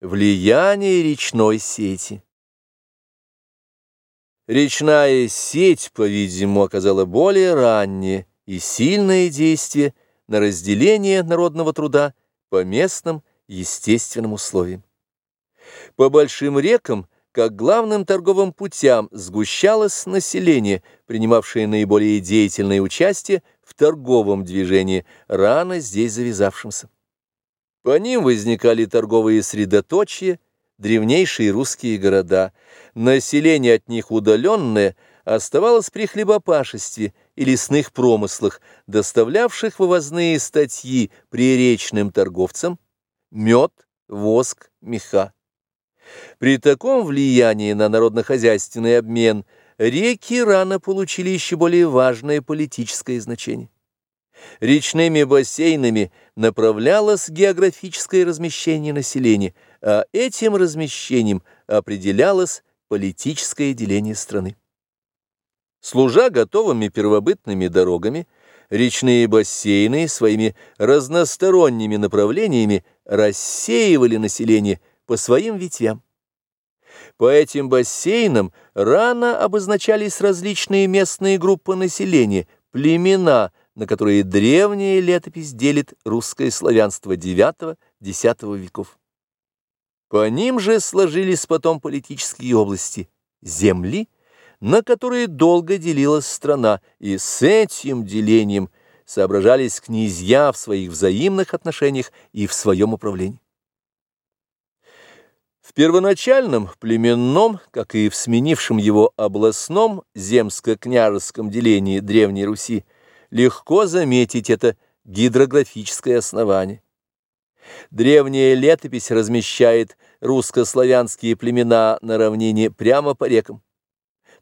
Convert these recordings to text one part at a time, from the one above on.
Влияние речной сети Речная сеть, по-видимому, оказала более раннее и сильное действие на разделение народного труда по местным естественным условиям. По большим рекам, как главным торговым путям, сгущалось население, принимавшее наиболее деятельное участие в торговом движении, рано здесь завязавшемся. По ним возникали торговые средоточия, древнейшие русские города. Население от них удаленное оставалось при хлебопашестве и лесных промыслах, доставлявших вывозные статьи приречным торговцам, мед, воск, меха. При таком влиянии на народно-хозяйственный обмен реки рано получили еще более важное политическое значение. Речными бассейнами направлялось географическое размещение населения, а этим размещением определялось политическое деление страны. Служа готовыми первобытными дорогами, речные бассейны своими разносторонними направлениями рассеивали население по своим ветвям. По этим бассейнам рано обозначались различные местные группы населения, племена, на которые древняя летопись делит русское славянство IX-X веков. По ним же сложились потом политические области земли, на которые долго делилась страна, и с этим делением соображались князья в своих взаимных отношениях и в своем управлении. В первоначальном племенном, как и в сменившем его областном земско-княжеском делении Древней Руси, легко заметить это гидрографическое основание. Древняя летопись размещает русско-славянские племена на равнине прямо по рекам.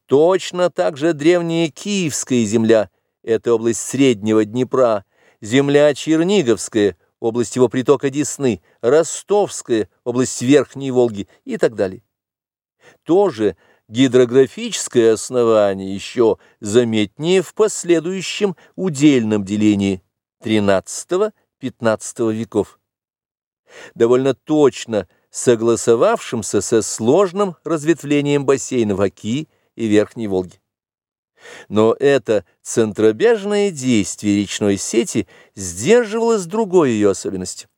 Точно так же древняя Киевская земля, это область Среднего Днепра, земля Черниговская, область его притока Десны, Ростовская, область Верхней Волги и так далее. Тоже Гидрографическое основание еще заметнее в последующем удельном делении XIII-XV веков. Довольно точно согласовавшимся со сложным разветвлением бассейнов Оки и Верхней Волги. Но это центробежное действие речной сети сдерживалось другой ее особенностью.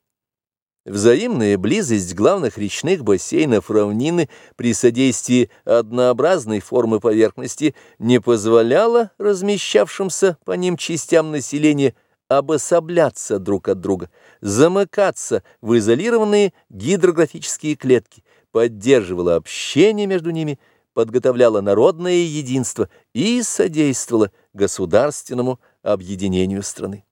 Взаимная близость главных речных бассейнов равнины при содействии однообразной формы поверхности не позволяла размещавшимся по ним частям населения обособляться друг от друга, замыкаться в изолированные гидрографические клетки, поддерживала общение между ними, подготовляла народное единство и содействовала государственному объединению страны.